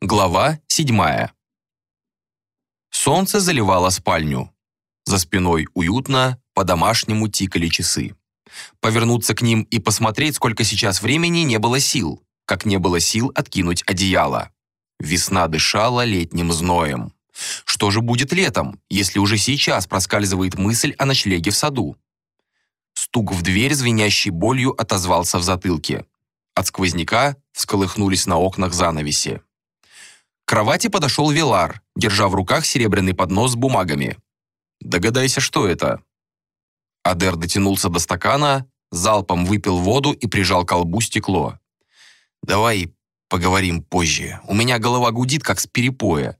Глава седьмая. Солнце заливало спальню. За спиной уютно, по-домашнему тикали часы. Повернуться к ним и посмотреть, сколько сейчас времени, не было сил, как не было сил откинуть одеяло. Весна дышала летним зноем. Что же будет летом, если уже сейчас проскальзывает мысль о ночлеге в саду? Стук в дверь, звенящий болью, отозвался в затылке. От сквозняка всколыхнулись на окнах занавеси. К кровати подошел Вилар, держа в руках серебряный поднос с бумагами. «Догадайся, что это?» Адер дотянулся до стакана, залпом выпил воду и прижал к колбу стекло. «Давай поговорим позже. У меня голова гудит, как с перепоя».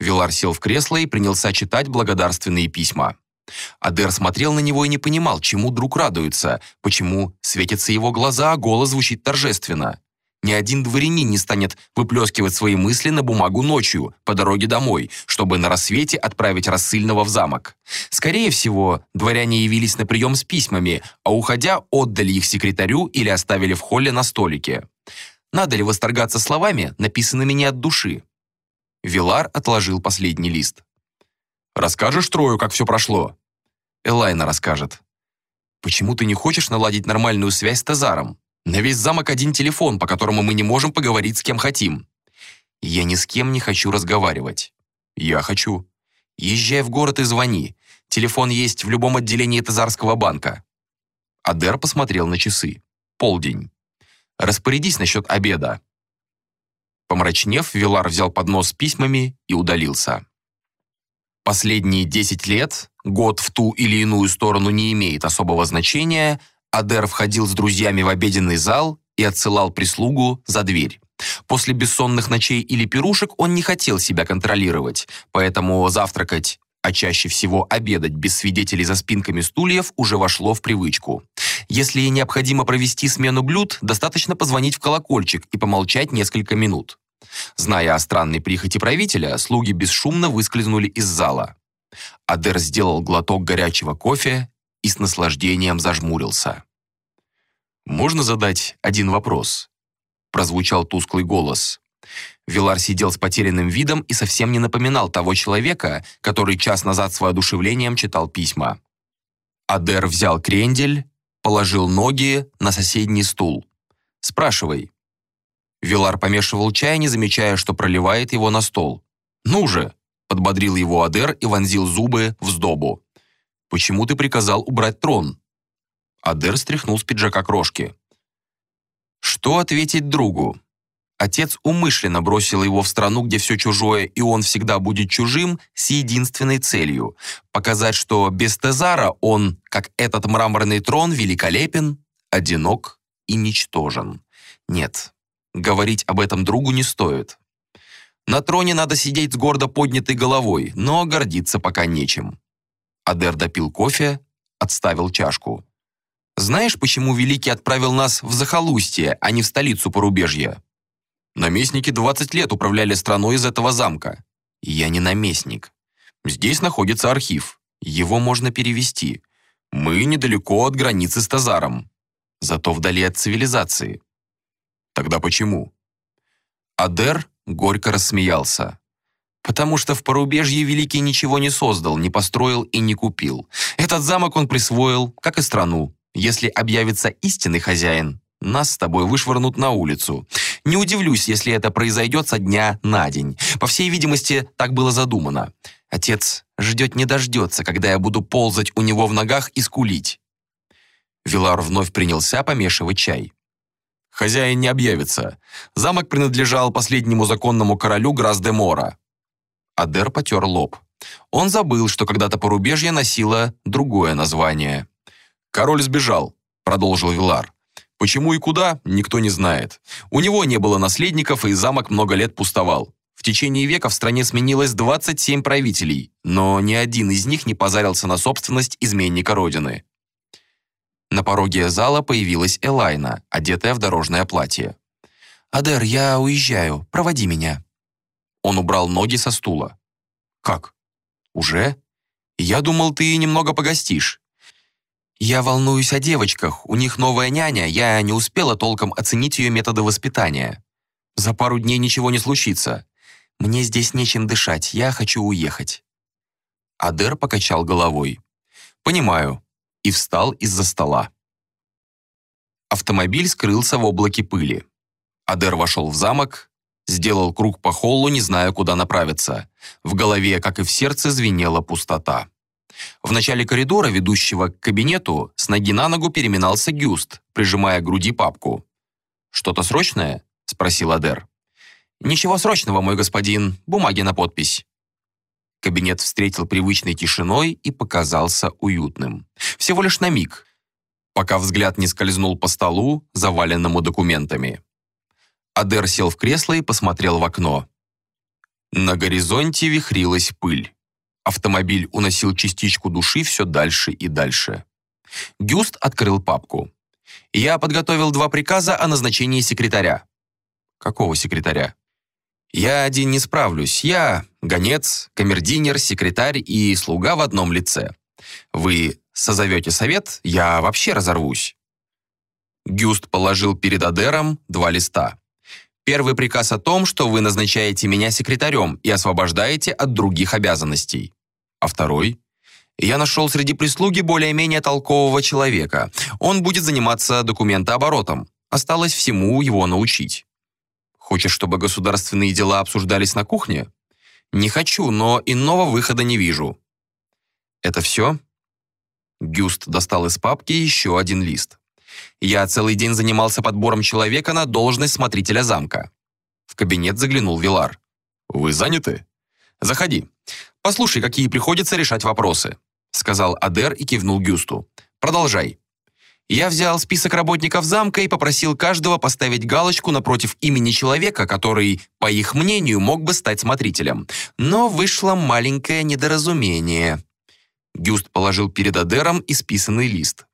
Вилар сел в кресло и принялся читать благодарственные письма. Адер смотрел на него и не понимал, чему друг радуется, почему светятся его глаза, а голос звучит торжественно. Ни один дворянин не станет выплескивать свои мысли на бумагу ночью, по дороге домой, чтобы на рассвете отправить рассыльного в замок. Скорее всего, дворяне явились на прием с письмами, а уходя, отдали их секретарю или оставили в холле на столике. Надо ли восторгаться словами, написанными не от души? Вилар отложил последний лист. «Расскажешь Трою, как все прошло?» Элайна расскажет. «Почему ты не хочешь наладить нормальную связь с Тазаром?» На весь замок один телефон, по которому мы не можем поговорить с кем хотим. Я ни с кем не хочу разговаривать. Я хочу. Езжай в город и звони. Телефон есть в любом отделении Тазарского банка. Адер посмотрел на часы. Полдень. Распорядись насчет обеда. Помрачнев, Вилар взял поднос с письмами и удалился. Последние 10 лет, год в ту или иную сторону не имеет особого значения – Адер входил с друзьями в обеденный зал и отсылал прислугу за дверь. После бессонных ночей или пирушек он не хотел себя контролировать, поэтому завтракать, а чаще всего обедать без свидетелей за спинками стульев уже вошло в привычку. Если необходимо провести смену блюд, достаточно позвонить в колокольчик и помолчать несколько минут. Зная о странной прихоти правителя, слуги бесшумно выскользнули из зала. Адер сделал глоток горячего кофе и с наслаждением зажмурился. «Можно задать один вопрос?» Прозвучал тусклый голос. Вилар сидел с потерянным видом и совсем не напоминал того человека, который час назад с воодушевлением читал письма. Адер взял крендель, положил ноги на соседний стул. «Спрашивай». Вилар помешивал чай, не замечая, что проливает его на стол. «Ну же!» — подбодрил его Адер и вонзил зубы в сдобу. Почему ты приказал убрать трон?» Адер стряхнул с пиджака крошки. Что ответить другу? Отец умышленно бросил его в страну, где все чужое, и он всегда будет чужим, с единственной целью – показать, что без Тезара он, как этот мраморный трон, великолепен, одинок и ничтожен. Нет, говорить об этом другу не стоит. На троне надо сидеть с гордо поднятой головой, но гордиться пока нечем. Адер допил кофе, отставил чашку. «Знаешь, почему Великий отправил нас в захолустье, а не в столицу порубежья?» «Наместники 20 лет управляли страной из этого замка. Я не наместник. Здесь находится архив. Его можно перевести. Мы недалеко от границы с Тазаром. Зато вдали от цивилизации». «Тогда почему?» Адер горько рассмеялся. Потому что в порубежье Великий ничего не создал, не построил и не купил. Этот замок он присвоил, как и страну. Если объявится истинный хозяин, нас с тобой вышвырнут на улицу. Не удивлюсь, если это произойдет со дня на день. По всей видимости, так было задумано. Отец ждет не дождется, когда я буду ползать у него в ногах и скулить. Вилар вновь принялся помешивать чай. Хозяин не объявится. Замок принадлежал последнему законному королю Грас-де-Мора. Адер потер лоб. Он забыл, что когда-то порубежье носило другое название. «Король сбежал», — продолжил Вилар. «Почему и куда, никто не знает. У него не было наследников, и замок много лет пустовал. В течение века в стране сменилось 27 правителей, но ни один из них не позарился на собственность изменника родины». На пороге зала появилась Элайна, одетая в дорожное платье. «Адер, я уезжаю. Проводи меня». Он убрал ноги со стула. «Как? Уже? Я думал, ты немного погостишь». «Я волнуюсь о девочках. У них новая няня. Я не успела толком оценить ее методы воспитания». За пару дней ничего не случится. Мне здесь нечем дышать, я хочу уехать». Адер покачал головой. «Понимаю», и встал из-за стола. Автомобиль скрылся в облаке пыли. Адер вошел в замок, сделал круг по холлу, не зная, куда направиться. В голове, как и в сердце, звенела пустота. В начале коридора, ведущего к кабинету, с ноги на ногу переминался Гюст, прижимая к груди папку. «Что-то срочное?» — спросил Адер. «Ничего срочного, мой господин. Бумаги на подпись». Кабинет встретил привычной тишиной и показался уютным. Всего лишь на миг, пока взгляд не скользнул по столу, заваленному документами. Адер сел в кресло и посмотрел в окно. На горизонте вихрилась пыль. Автомобиль уносил частичку души все дальше и дальше. Гюст открыл папку. «Я подготовил два приказа о назначении секретаря». «Какого секретаря?» «Я один не справлюсь. Я гонец, камердинер, секретарь и слуга в одном лице. Вы созовете совет, я вообще разорвусь». Гюст положил перед Адером два листа. Первый приказ о том, что вы назначаете меня секретарем и освобождаете от других обязанностей. А второй? Я нашел среди прислуги более-менее толкового человека. Он будет заниматься документооборотом. Осталось всему его научить. Хочешь, чтобы государственные дела обсуждались на кухне? Не хочу, но иного выхода не вижу. Это все? Гюст достал из папки еще один лист. Я целый день занимался подбором человека на должность смотрителя замка. В кабинет заглянул Вилар. «Вы заняты?» «Заходи. Послушай, какие приходится решать вопросы», сказал Адер и кивнул Гюсту. «Продолжай». Я взял список работников замка и попросил каждого поставить галочку напротив имени человека, который, по их мнению, мог бы стать смотрителем. Но вышло маленькое недоразумение. Гюст положил перед Адером исписанный лист.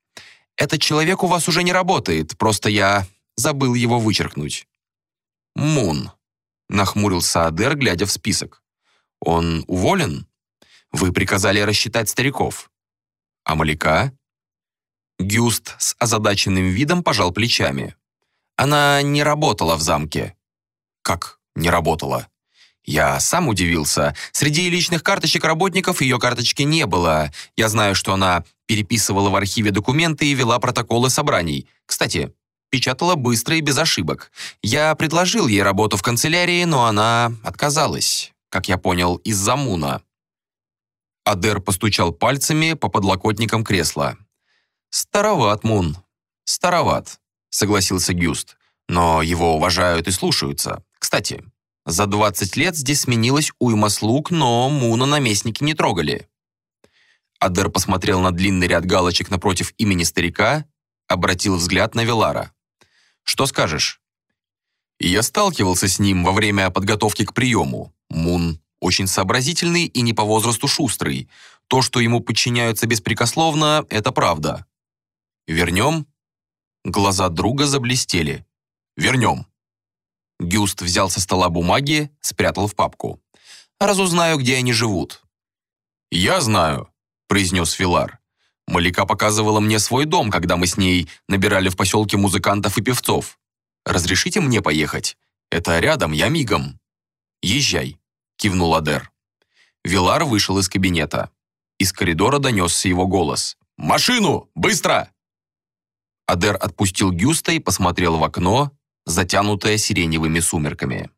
Этот человек у вас уже не работает, просто я забыл его вычеркнуть». «Мун», — нахмурился Адер, глядя в список. «Он уволен? Вы приказали рассчитать стариков. А Маляка?» Гюст с озадаченным видом пожал плечами. «Она не работала в замке». «Как не работала?» Я сам удивился. Среди личных карточек работников ее карточки не было. Я знаю, что она переписывала в архиве документы и вела протоколы собраний. Кстати, печатала быстро и без ошибок. Я предложил ей работу в канцелярии, но она отказалась, как я понял, из-за Муна. Адер постучал пальцами по подлокотникам кресла. «Староват, Мун, староват», — согласился Гюст. «Но его уважают и слушаются. Кстати, за 20 лет здесь сменилось уйма слуг, но Муна наместники не трогали. Адер посмотрел на длинный ряд галочек напротив имени старика, обратил взгляд на Велара. «Что скажешь?» «Я сталкивался с ним во время подготовки к приему. Мун очень сообразительный и не по возрасту шустрый. То, что ему подчиняются беспрекословно, это правда. Вернем?» Глаза друга заблестели. «Вернем». Гюст взял со стола бумаги, спрятал в папку. «Разузнаю, где они живут». «Я знаю», — произнес Филар. «Малика показывала мне свой дом, когда мы с ней набирали в поселке музыкантов и певцов. Разрешите мне поехать? Это рядом, я мигом». «Езжай», — кивнул Адер. Вилар вышел из кабинета. Из коридора донесся его голос. «Машину! Быстро!» Адер отпустил Гюста и посмотрел в окно, затянутая сиреневыми сумерками.